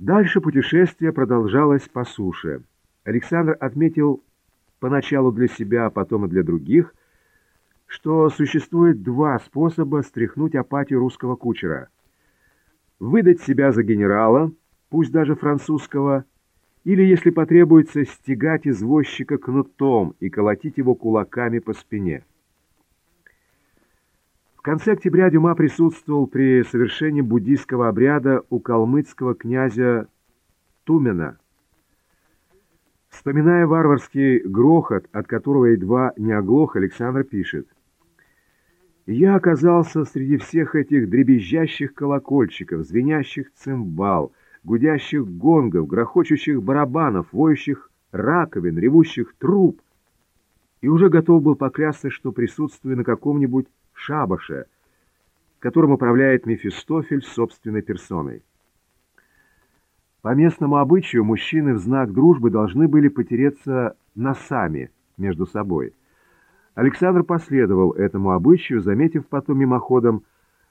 Дальше путешествие продолжалось по суше. Александр отметил поначалу для себя, а потом и для других, что существует два способа стряхнуть апатию русского кучера. Выдать себя за генерала, пусть даже французского, или, если потребуется, стегать извозчика кнутом и колотить его кулаками по спине. В конце октября Дюма присутствовал при совершении буддийского обряда у калмыцкого князя Тумена. Вспоминая варварский грохот, от которого едва не оглох, Александр пишет. «Я оказался среди всех этих дребезжащих колокольчиков, звенящих цимбал, гудящих гонгов, грохочущих барабанов, воющих раковин, ревущих труб, и уже готов был поклясться, что присутствую на каком-нибудь шабаше, которым управляет Мефистофель собственной персоной. По местному обычаю мужчины в знак дружбы должны были потереться носами между собой. Александр последовал этому обычаю, заметив потом мимоходом,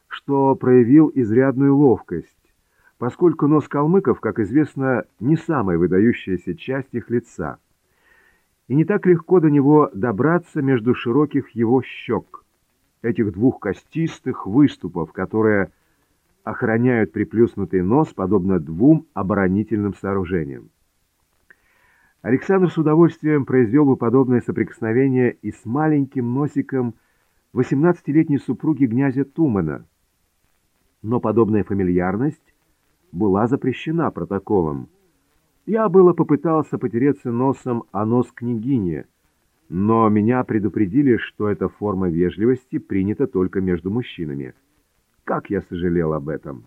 что проявил изрядную ловкость, поскольку нос калмыков, как известно, не самая выдающаяся часть их лица, и не так легко до него добраться между широких его щек этих двух костистых выступов, которые охраняют приплюснутый нос, подобно двум оборонительным сооружениям. Александр с удовольствием произвел бы подобное соприкосновение и с маленьким носиком 18-летней супруги князя Тумана, но подобная фамильярность была запрещена протоколом. Я было попытался потереться носом о нос княгини, но меня предупредили, что эта форма вежливости принята только между мужчинами. Как я сожалел об этом!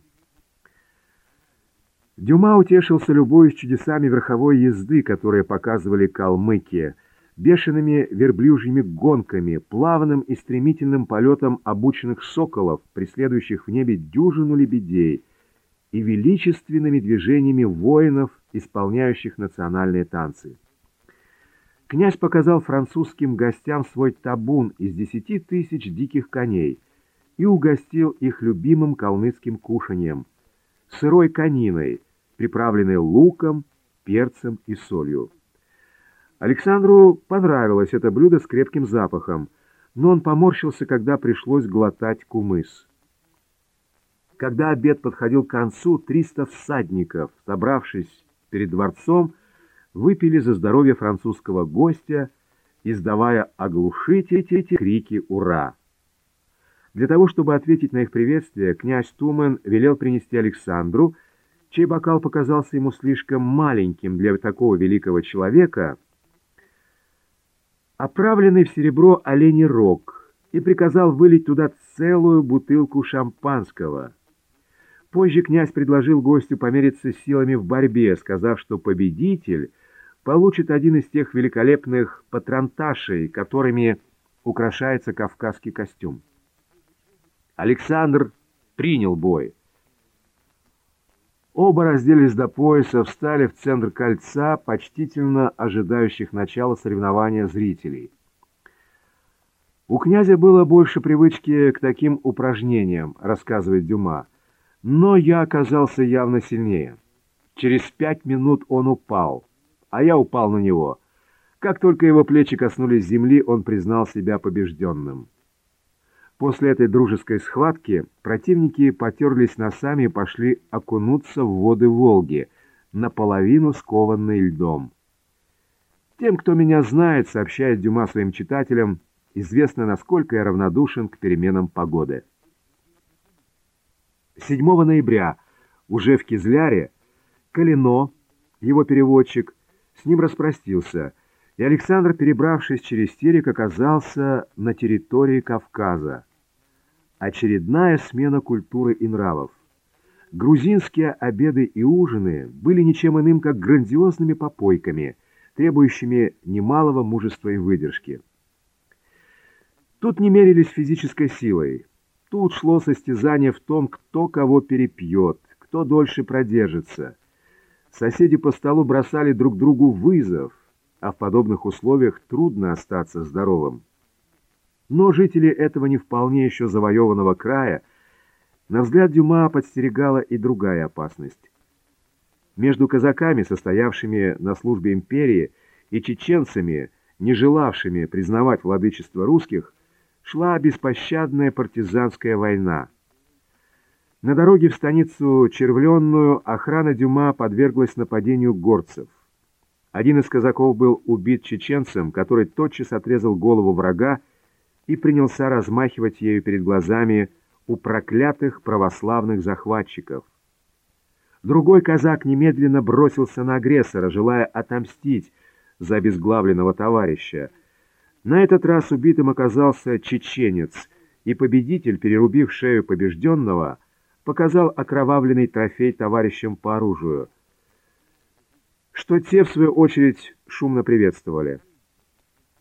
Дюма утешился любовью чудесами верховой езды, которые показывали калмыки, бешеными верблюжьими гонками, плавным и стремительным полетом обученных соколов, преследующих в небе дюжину лебедей, и величественными движениями воинов, исполняющих национальные танцы. Князь показал французским гостям свой табун из десяти тысяч диких коней и угостил их любимым калмыцким кушанием – сырой кониной, приправленной луком, перцем и солью. Александру понравилось это блюдо с крепким запахом, но он поморщился, когда пришлось глотать кумыс. Когда обед подходил к концу, триста всадников, собравшись перед дворцом, выпили за здоровье французского гостя, издавая оглушительные крики «Ура!». Для того, чтобы ответить на их приветствие, князь Тумен велел принести Александру, чей бокал показался ему слишком маленьким для такого великого человека, оправленный в серебро оленей рог, и приказал вылить туда целую бутылку шампанского – Позже князь предложил гостю помериться силами в борьбе, сказав, что победитель получит один из тех великолепных патронташей, которыми украшается кавказский костюм. Александр принял бой. Оба разделись до пояса, встали в центр кольца, почтительно ожидающих начала соревнования зрителей. У князя было больше привычки к таким упражнениям, рассказывает Дюма. Но я оказался явно сильнее. Через пять минут он упал, а я упал на него. Как только его плечи коснулись земли, он признал себя побежденным. После этой дружеской схватки противники потерлись носами и пошли окунуться в воды Волги, наполовину скованные льдом. Тем, кто меня знает, сообщает Дюма своим читателям, известно, насколько я равнодушен к переменам погоды. 7 ноября уже в Кизляре Калино, его переводчик, с ним распростился, и Александр, перебравшись через терек, оказался на территории Кавказа. Очередная смена культуры и нравов. Грузинские обеды и ужины были ничем иным, как грандиозными попойками, требующими немалого мужества и выдержки. Тут не мерились физической силой, Тут шло состязание в том, кто кого перепьет, кто дольше продержится. Соседи по столу бросали друг другу вызов, а в подобных условиях трудно остаться здоровым. Но жители этого не вполне еще завоеванного края, на взгляд Дюма подстерегала и другая опасность. Между казаками, состоявшими на службе империи, и чеченцами, не желавшими признавать владычество русских, шла беспощадная партизанская война. На дороге в станицу Червленную охрана Дюма подверглась нападению горцев. Один из казаков был убит чеченцем, который тотчас отрезал голову врага и принялся размахивать ею перед глазами у проклятых православных захватчиков. Другой казак немедленно бросился на агрессора, желая отомстить за обезглавленного товарища. На этот раз убитым оказался чеченец, и победитель, перерубив шею побежденного, показал окровавленный трофей товарищам по оружию, что те, в свою очередь, шумно приветствовали.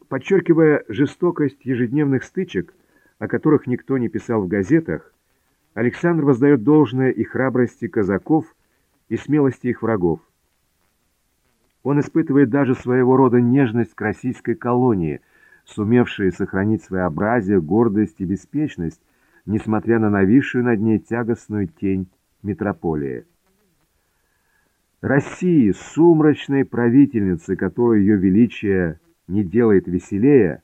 Подчеркивая жестокость ежедневных стычек, о которых никто не писал в газетах, Александр воздает должное и храбрости казаков, и смелости их врагов. Он испытывает даже своего рода нежность к российской колонии, сумевшей сохранить своеобразие, гордость и беспечность, несмотря на нависшую над ней тягостную тень метрополии. России, сумрачной правительницы, которую ее величие не делает веселее,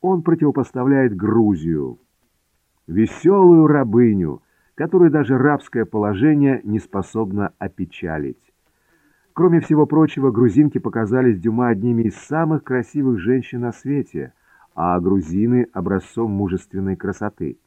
он противопоставляет Грузию, веселую рабыню, которую даже рабское положение не способно опечалить. Кроме всего прочего, грузинки показались Дюма одними из самых красивых женщин на свете, а грузины — образцом мужественной красоты.